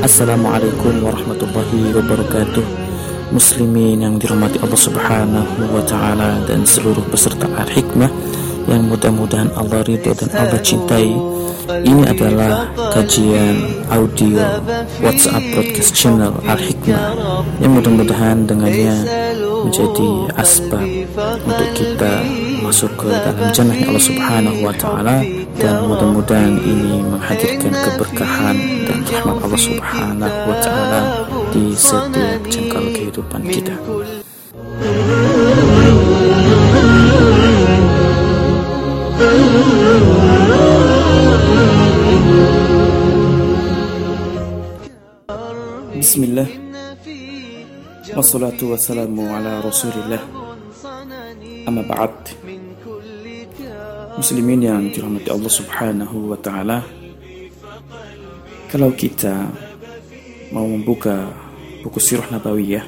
Assalamualaikum warahmatullahi wabarakatuh. Muslimin yang dirahmati Allah subhanahu wa ta'ala Dan seluruh peserta Al-Hikmah Yang mudah-mudahan Allah ridho dan Allah cintai. Ini adalah kajian audio WhatsApp broadcast channel Al-Hikmah Yang mudah-mudahan dengannya menjadi asbab untuk kita masuk ke dalam jannahnya Allah Subhanahu wa taala. Dan mudah-mudahan ini menghadirkan keberkahan dan rahmat Allah Subhanahu wa taala di setiap jengkal kehidupan kita. Bismillah. Wassalatu wassalamu ala rasulillah. Amma ba'd Muslimin yang dirahmati Allah subhanahu wa ta'ala Kalau kita mau membuka buku sirah nabawiyah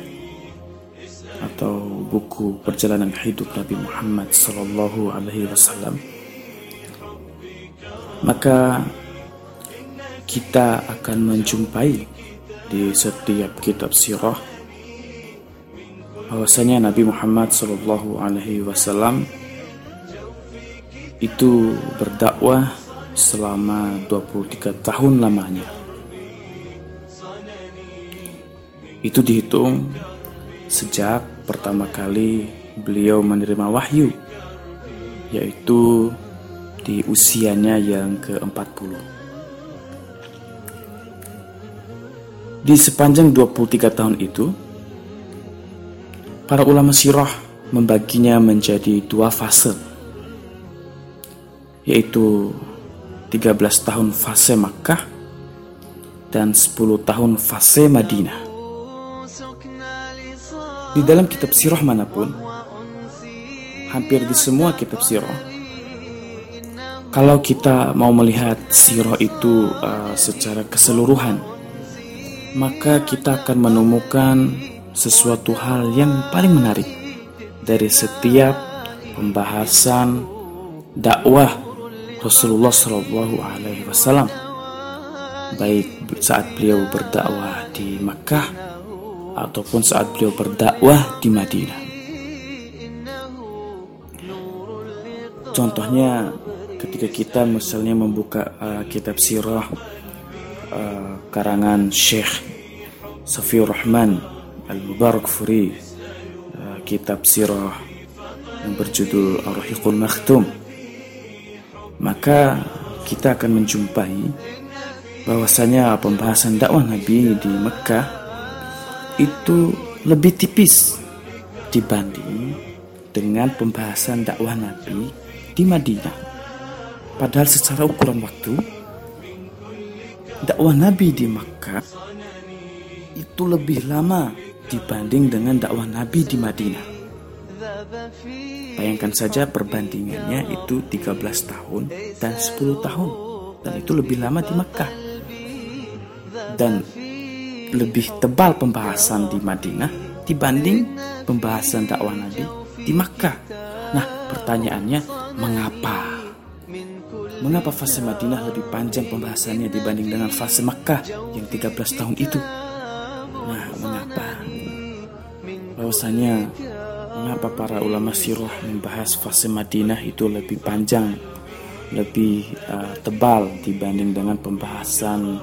Atau buku perjalanan hidup Nabi Muhammad sallallahu alaihi wasallam Maka kita akan menjumpai di setiap kitab sirah bahwasanya Nabi Muhammad Shallallahu Alaihi Wasallam itu berdakwah selama 23 tahun lamanya. Itu dihitung sejak pertama kali beliau menerima wahyu, yaitu di usianya yang ke-40. Di sepanjang 23 tahun itu, para ulama sirah membaginya menjadi dua fase, yaitu 13 tahun fase Makkah dan 10 tahun fase Madinah. Di dalam kitab sirah mana pun, hampir di semua kitab sirah, kalau kita mau melihat sirah itu uh, secara keseluruhan, maka kita akan menemukan sesuatu hal yang paling menarik dari setiap pembahasan dakwah Rasulullah Shallallahu Alaihi Wasallam, baik saat beliau berdakwah di Makkah ataupun saat beliau berdakwah di Madinah. Contohnya, ketika kita misalnya membuka uh, kitab sirah uh, karangan Syekh Safiur Rahman Al-Mubarak Furi uh, kitab sirah yang berjudul Ar-Rahiqul Maktum maka kita akan menjumpai bahwasanya pembahasan dakwah Nabi di Mekah itu lebih tipis dibanding dengan pembahasan dakwah Nabi di Madinah. Padahal secara ukuran waktu dakwah Nabi di Makkah itu lebih lama dibanding dengan dakwah Nabi di Madinah. Bayangkan saja perbandingannya itu 13 tahun dan 10 tahun dan itu lebih lama di Makkah. Dan lebih tebal pembahasan di Madinah dibanding pembahasan dakwah Nabi di Makkah. Nah, pertanyaannya mengapa? Mengapa fase Madinah lebih panjang pembahasannya dibanding dengan fase Makkah yang 13 tahun itu? Nah, mengapa? Bahwasanya mengapa para ulama sirah membahas fase Madinah itu lebih panjang, lebih uh, tebal dibanding dengan pembahasan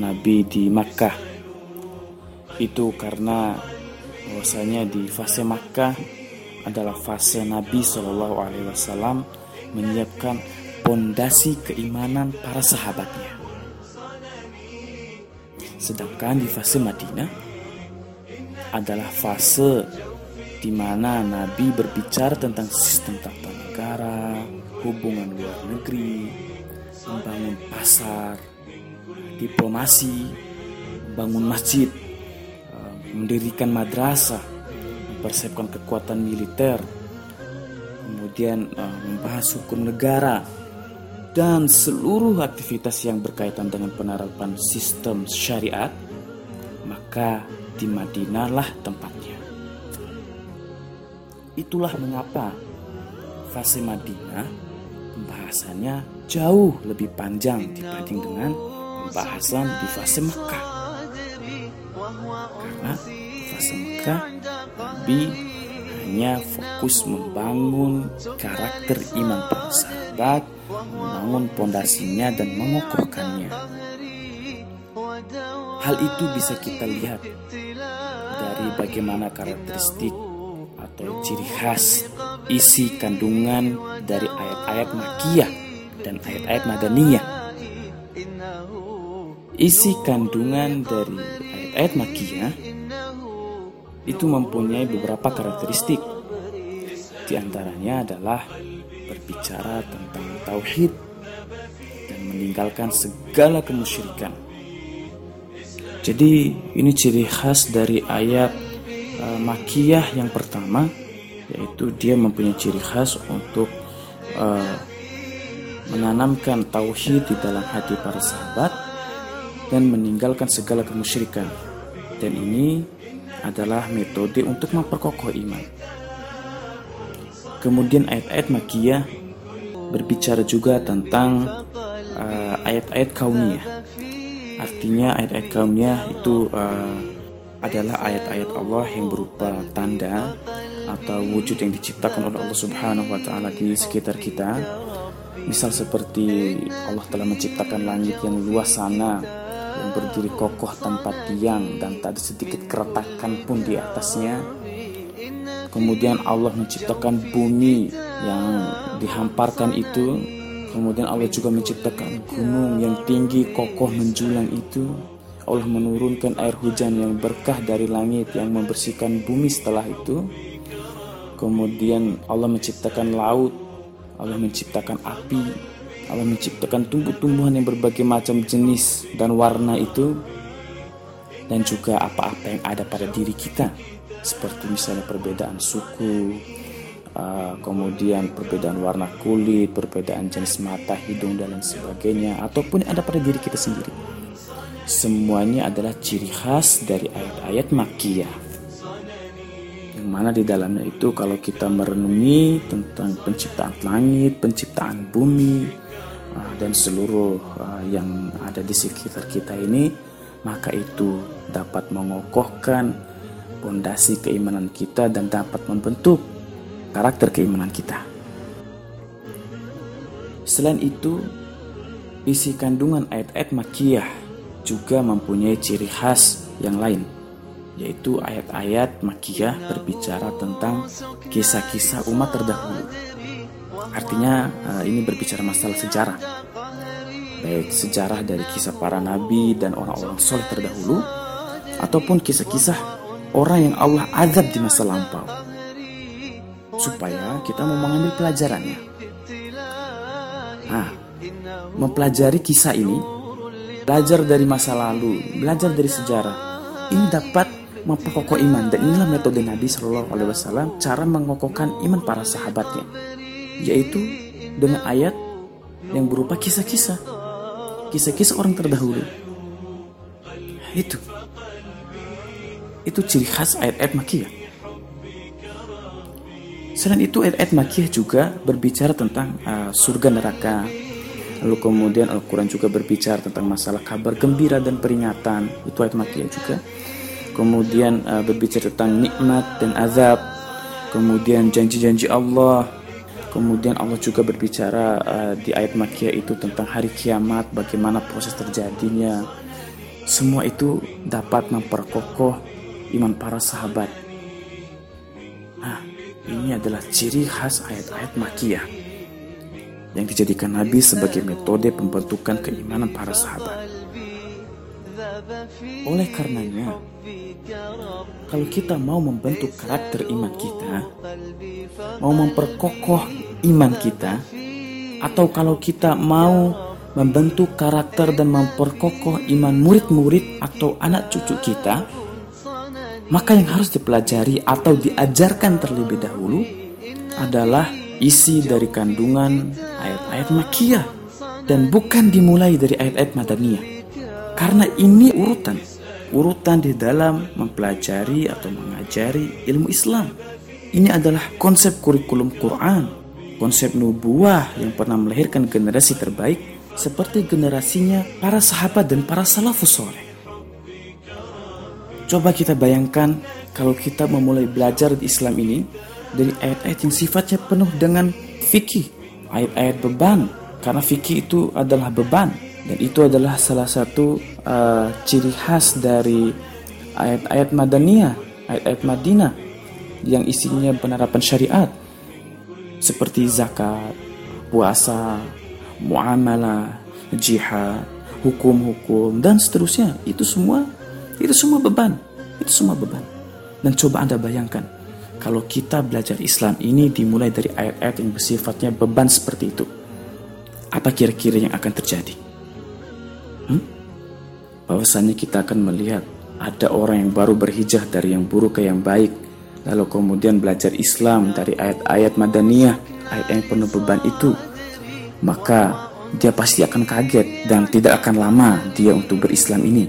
Nabi di Makkah? Itu karena bahwasanya di fase Makkah adalah fase Nabi Shallallahu Alaihi Wasallam menyiapkan pondasi keimanan para sahabatnya. Sedangkan di fase Madinah adalah fase di mana Nabi berbicara tentang sistem tata negara, hubungan luar negeri, membangun pasar, diplomasi, membangun masjid, eh, mendirikan madrasah, mempersiapkan kekuatan militer, kemudian eh, membahas hukum negara, dan seluruh aktivitas yang berkaitan dengan penerapan sistem syariat, maka di Madinah lah tempatnya. Itulah mengapa fase Madinah pembahasannya jauh lebih panjang dibanding dengan pembahasan di fase Mekah. Karena fase Mekah Nabi hanya fokus membangun karakter iman para sahabat, membangun pondasinya dan mengokohkannya. Hal itu bisa kita lihat dari bagaimana karakteristik atau ciri khas isi kandungan dari ayat-ayat makiyah dan ayat-ayat madaniyah. Isi kandungan dari ayat-ayat makiyah itu mempunyai beberapa karakteristik. Di antaranya adalah berbicara tentang tauhid dan meninggalkan segala kemusyrikan. Jadi ini ciri khas dari ayat uh, makiyah yang pertama yaitu dia mempunyai ciri khas untuk uh, menanamkan tauhid di dalam hati para sahabat dan meninggalkan segala kemusyrikan. Dan ini adalah metode untuk memperkokoh iman. Kemudian ayat-ayat makiyah berbicara juga tentang uh, ayat-ayat kauniyah. Artinya ayat-ayat kauniyah itu uh, adalah ayat-ayat Allah yang berupa tanda atau wujud yang diciptakan oleh Allah Subhanahu wa taala di sekitar kita. Misal seperti Allah telah menciptakan langit yang luas sana yang berdiri kokoh tanpa tiang dan tak ada sedikit keretakan pun di atasnya. Kemudian Allah menciptakan bumi yang dihamparkan itu. Kemudian Allah juga menciptakan gunung yang tinggi, kokoh, menjulang itu. Allah menurunkan air hujan yang berkah dari langit yang membersihkan bumi setelah itu. Kemudian Allah menciptakan laut, Allah menciptakan api, Allah menciptakan tumbuh-tumbuhan yang berbagai macam jenis dan warna itu dan juga apa-apa yang ada pada diri kita seperti misalnya perbedaan suku uh, kemudian perbedaan warna kulit perbedaan jenis mata hidung dan lain sebagainya ataupun yang ada pada diri kita sendiri semuanya adalah ciri khas dari ayat-ayat makiyah yang mana di dalamnya itu kalau kita merenungi tentang penciptaan langit, penciptaan bumi, Ah, dan seluruh ah, yang ada di sekitar kita ini, maka itu dapat mengokohkan pondasi keimanan kita dan dapat membentuk karakter keimanan kita. Selain itu, isi kandungan ayat-ayat makiyah juga mempunyai ciri khas yang lain, yaitu ayat-ayat makiyah berbicara tentang kisah-kisah umat terdahulu Artinya uh, ini berbicara masalah sejarah. Baik sejarah dari kisah para nabi dan orang-orang soleh terdahulu ataupun kisah-kisah orang yang Allah azab di masa lampau. Supaya kita mau mengambil pelajarannya. Nah, mempelajari kisah ini, belajar dari masa lalu, belajar dari sejarah, ini dapat memperkokoh iman dan inilah metode Nabi Shallallahu Alaihi Wasallam cara mengokohkan iman para sahabatnya yaitu dengan ayat yang berupa kisah-kisah kisah-kisah orang terdahulu. Itu itu ciri khas ayat-ayat makiyah selain itu ayat-ayat makiyah juga berbicara tentang uh, surga neraka lalu kemudian Al-Quran juga berbicara tentang masalah kabar gembira dan peringatan. Itu ayat makiyah juga. Kemudian uh, berbicara tentang nikmat dan azab. Kemudian janji-janji Allah. Kemudian Allah juga berbicara uh, di ayat Makiyah itu tentang hari kiamat, bagaimana proses terjadinya. Semua itu dapat memperkokoh iman para sahabat. Nah, ini adalah ciri khas ayat-ayat Makiyah yang dijadikan Nabi sebagai metode pembentukan keimanan para sahabat. Oleh karenanya, kalau kita mau membentuk karakter iman kita, mau memperkokoh iman kita, atau kalau kita mau membentuk karakter dan memperkokoh iman murid-murid atau anak cucu kita, maka yang harus dipelajari atau diajarkan terlebih dahulu adalah isi dari kandungan ayat-ayat makiyah dan bukan dimulai dari ayat-ayat madaniyah. Karena ini urutan urutan di dalam mempelajari atau mengajari ilmu Islam. Ini adalah konsep kurikulum Quran, konsep nubuah yang pernah melahirkan generasi terbaik seperti generasinya para sahabat dan para salafus soleh. Coba kita bayangkan kalau kita memulai belajar di Islam ini dari ayat-ayat yang sifatnya penuh dengan fikih, ayat-ayat beban, karena fikih itu adalah beban dan itu adalah salah satu uh, ciri khas dari ayat-ayat Madaniyah, ayat-ayat Madinah yang isinya penerapan syariat seperti zakat, puasa, muamalah, jihad, hukum-hukum dan seterusnya. Itu semua itu semua beban. Itu semua beban. Dan coba Anda bayangkan kalau kita belajar Islam ini dimulai dari ayat-ayat yang bersifatnya beban seperti itu. Apa kira-kira yang akan terjadi? Hmm? Bahwasannya kita akan melihat ada orang yang baru berhijrah dari yang buruk ke yang baik lalu kemudian belajar Islam dari ayat-ayat Madaniyah, ayat yang penuh beban itu, maka dia pasti akan kaget dan tidak akan lama dia untuk berislam ini.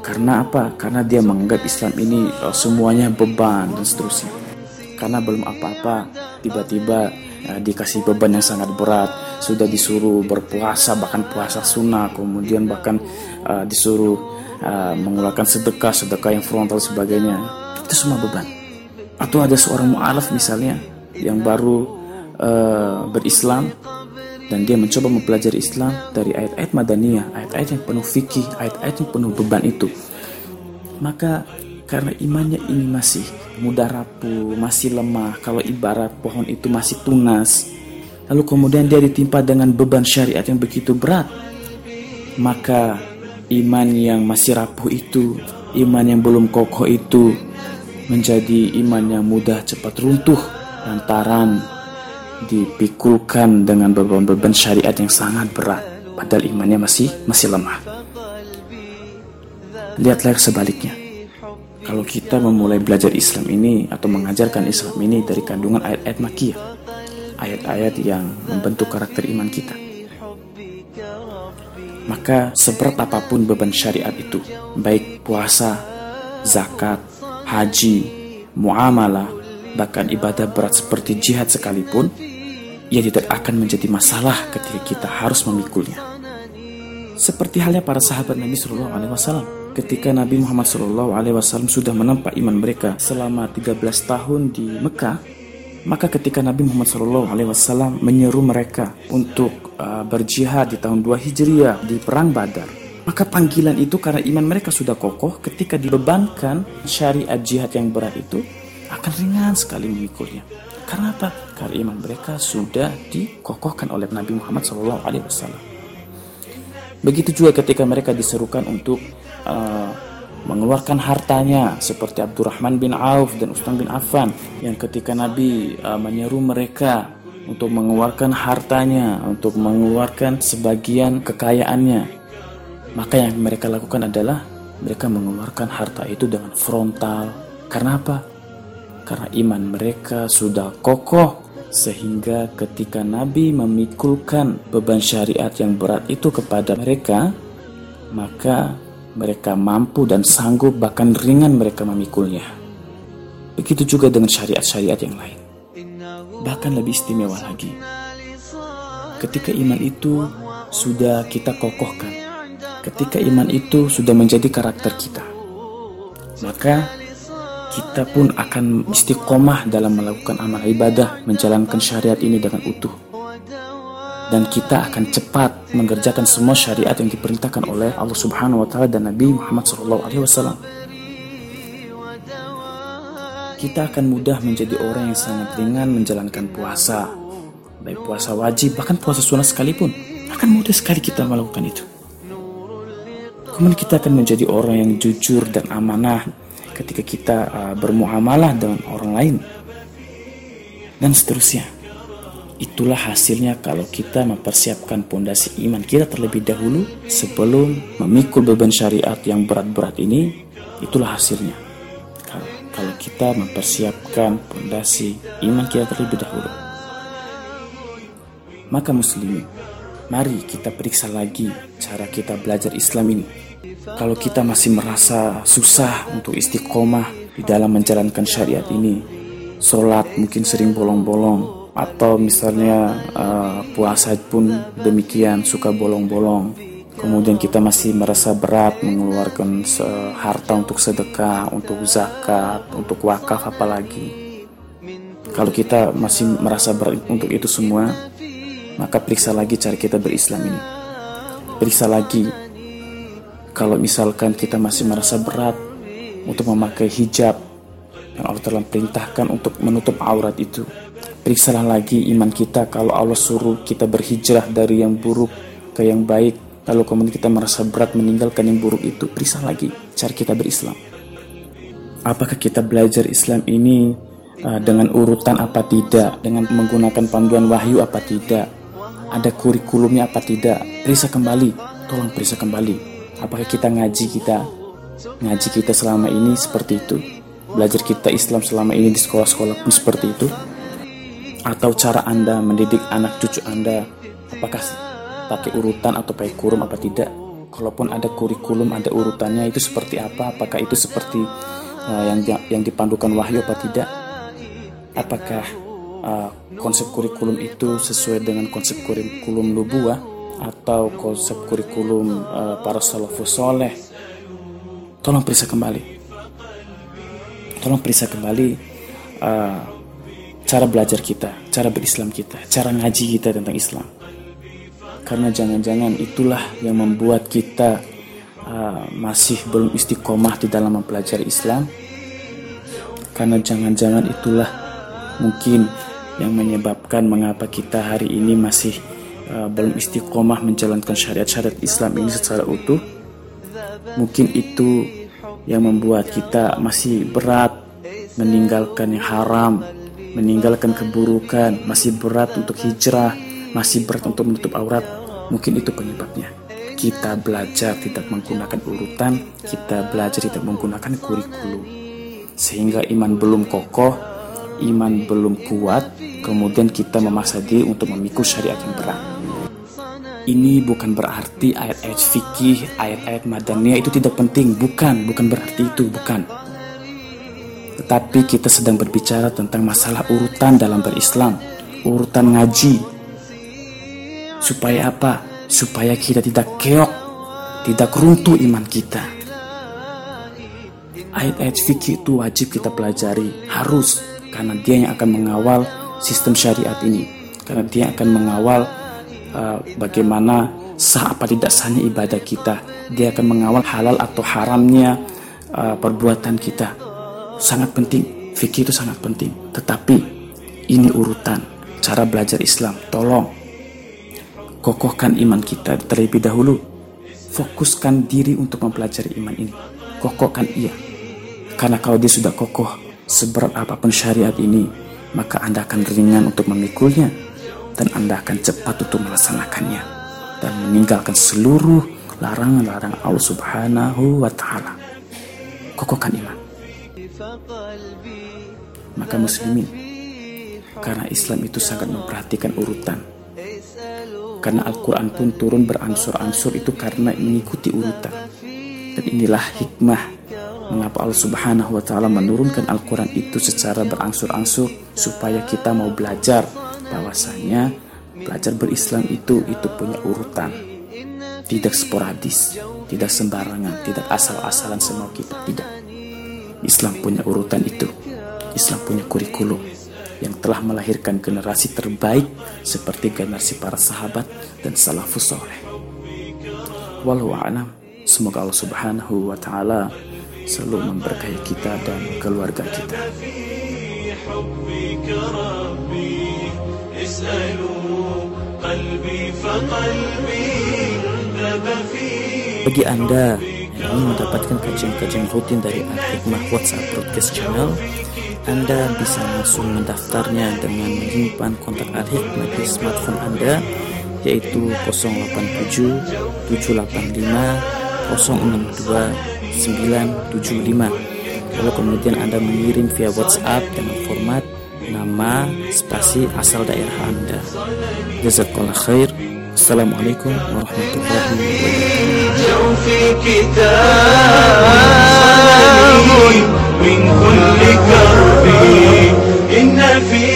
Karena apa? Karena dia menganggap Islam ini uh, semuanya beban dan seterusnya. Karena belum apa-apa, tiba-tiba uh, dikasih beban yang sangat berat, sudah disuruh berpuasa bahkan puasa sunnah, kemudian bahkan uh, disuruh uh, mengeluarkan sedekah, sedekah yang frontal sebagainya. Itu semua beban atau ada seorang mu'alaf misalnya yang baru uh, berislam dan dia mencoba mempelajari Islam dari ayat-ayat madaniyah, ayat-ayat yang penuh fikih, ayat-ayat yang penuh beban itu. Maka karena imannya ini masih mudah rapuh, masih lemah, kalau ibarat pohon itu masih tunas, lalu kemudian dia ditimpa dengan beban syariat yang begitu berat, maka iman yang masih rapuh itu, iman yang belum kokoh itu menjadi iman yang mudah cepat runtuh lantaran dipikulkan dengan beban-beban syariat yang sangat berat padahal imannya masih masih lemah. Lihatlah sebaliknya. Kalau kita memulai belajar Islam ini atau mengajarkan Islam ini dari kandungan ayat-ayat makiyah, ayat-ayat yang membentuk karakter iman kita. Maka seberat apa pun beban syariat itu, baik puasa, zakat, haji, muamalah, bahkan ibadah berat seperti jihad sekalipun, ia tidak akan menjadi masalah ketika kita harus memikulnya. Seperti halnya para sahabat Nabi Shallallahu Alaihi Wasallam, ketika Nabi Muhammad Wasallam sudah menempa iman mereka selama 13 tahun di Mekah, maka ketika Nabi Muhammad Wasallam menyeru mereka untuk uh, berjihad di tahun 2 Hijriah di perang Badar, maka panggilan itu karena iman mereka sudah kokoh ketika dibebankan syariat jihad yang berat itu akan ringan sekali memikulnya. Karena apa? Karena iman mereka sudah dikokohkan oleh Nabi Muhammad SAW. Begitu juga ketika mereka diserukan untuk uh, mengeluarkan hartanya seperti Abdurrahman bin Auf dan Utsman bin Affan yang ketika Nabi uh, menyeru mereka untuk mengeluarkan hartanya, untuk mengeluarkan sebagian kekayaannya maka yang mereka lakukan adalah mereka mengeluarkan harta itu dengan frontal. Karena apa? Karena iman mereka sudah kokoh sehingga ketika Nabi memikulkan beban syariat yang berat itu kepada mereka, maka mereka mampu dan sanggup bahkan ringan mereka memikulnya. Begitu juga dengan syariat-syariat yang lain. Bahkan lebih istimewa lagi. Ketika iman itu sudah kita kokohkan, Ketika iman itu sudah menjadi karakter kita, maka kita pun akan istiqomah dalam melakukan amal ibadah, menjalankan syariat ini dengan utuh. Dan kita akan cepat mengerjakan semua syariat yang diperintahkan oleh Allah Subhanahu wa taala dan Nabi Muhammad SAW. Kita akan mudah menjadi orang yang sangat ringan menjalankan puasa, baik puasa wajib bahkan puasa sunnah sekalipun. Akan mudah sekali kita melakukan itu. Kemudian kita akan menjadi orang yang jujur dan amanah ketika kita uh, bermuamalah dengan orang lain. Dan seterusnya. Itulah hasilnya kalau kita mempersiapkan pondasi iman kita terlebih dahulu sebelum memikul beban syariat yang berat-berat ini. Itulah hasilnya. Kalau kita mempersiapkan pondasi iman kita terlebih dahulu. Maka muslimin, mari kita periksa lagi cara kita belajar Islam ini kalau kita masih merasa susah untuk istiqomah di dalam menjalankan syariat ini, sholat mungkin sering bolong-bolong, atau misalnya uh, puasa pun demikian suka bolong-bolong, kemudian kita masih merasa berat mengeluarkan harta untuk sedekah, untuk zakat, untuk wakaf apalagi. Kalau kita masih merasa berat untuk itu semua, maka periksa lagi cara kita berislam ini. Periksa lagi kalau misalkan kita masih merasa berat untuk memakai hijab yang Allah telah perintahkan untuk menutup aurat itu. Periksalah lagi iman kita kalau Allah suruh kita berhijrah dari yang buruk ke yang baik. Lalu kemudian kita merasa berat meninggalkan yang buruk itu, periksa lagi cara kita berislam. Apakah kita belajar Islam ini uh, dengan urutan apa tidak, dengan menggunakan panduan wahyu apa tidak, ada kurikulumnya apa tidak, periksa kembali, tolong periksa kembali. Apakah kita ngaji kita, ngaji kita selama ini seperti itu, belajar kita Islam selama ini di sekolah-sekolah pun seperti itu, atau cara Anda mendidik anak cucu Anda, apakah pakai urutan atau pakai kurum apa tidak? Kalaupun ada kurikulum ada urutannya itu seperti apa? Apakah itu seperti uh, yang yang dipandukan wahyu apa tidak? Apakah uh, konsep kurikulum itu sesuai dengan konsep kurikulum nubuah? Atau konsep kurikulum uh, para salafus soleh? Tolong periksa kembali. Tolong periksa kembali uh, cara belajar kita cara berislam kita cara ngaji kita tentang Islam. Karena jangan-jangan itulah yang membuat kita uh, masih belum istiqomah di dalam mempelajari Islam. Karena jangan-jangan itulah mungkin yang menyebabkan mengapa kita hari ini masih uh, belum istiqomah menjalankan syariat-syariat Islam ini secara utuh. Mungkin itu yang membuat kita masih berat meninggalkan yang haram meninggalkan keburukan masih berat untuk hijrah masih berat untuk menutup aurat, mungkin itu penyebabnya. Kita belajar tidak menggunakan urutan, kita belajar tidak menggunakan kurikulum. Sehingga iman belum kokoh, iman belum kuat, kemudian kita memaksa diri untuk memikul syariat yang berat. Ini bukan berarti ayat-ayat fikih, ayat-ayat madaniyah itu tidak penting, bukan, bukan berarti itu, bukan. Tetapi kita sedang berbicara tentang masalah urutan dalam berislam, urutan ngaji, Supaya apa? Supaya kita tidak keok, tidak runtuh iman kita. Ayat-ayat fikih itu wajib kita pelajari, harus karena dia yang akan mengawal sistem syariat ini. Karena dia akan mengawal uh, bagaimana sah apa tidak sahnya ibadah kita. Dia akan mengawal halal atau haramnya uh, perbuatan kita. Sangat penting, fikih itu sangat penting. Tetapi ini urutan cara belajar Islam. Tolong Kokohkan iman kita terlebih dahulu. Fokuskan diri untuk mempelajari iman ini. Kokohkan ia. Karena kalau dia sudah kokoh, seberat apa pun syariat ini, maka Anda akan ringan untuk memikulnya dan Anda akan cepat untuk melaksanakannya dan meninggalkan seluruh larangan-larangan Allah Subhanahu wa taala. Kokohkan iman. Maka muslimin, karena Islam itu sangat memperhatikan urutan karena Al-Quran pun turun beransur-ansur itu karena mengikuti urutan. Dan inilah hikmah mengapa Allah Subhanahu wa taala menurunkan Al-Quran itu secara berangsur-angsur supaya kita mau belajar bahwasanya belajar berislam itu itu punya urutan. Tidak sporadis, tidak sembarangan, tidak asal-asalan semau kita, tidak. Islam punya urutan itu. Islam punya kurikulum yang telah melahirkan generasi terbaik seperti generasi para sahabat dan salafus soleh. Walau a'lam, semoga Allah Subhanahu wa taala selalu memberkahi kita dan keluarga kita. Bagi Anda ingin mendapatkan kajian-kajian rutin dari Al-Hikmah WhatsApp Broadcast Channel, anda bisa langsung mendaftarnya dengan menyimpan kontak Al-Hikmah di smartphone Anda yaitu 087 785 062 975 lalu kemudian Anda mengirim via WhatsApp dengan format nama spasi asal daerah Anda. Jazakallah khair. Assalamualaikum warahmatullahi wabarakatuh في كتابي. من كل كربي. إن في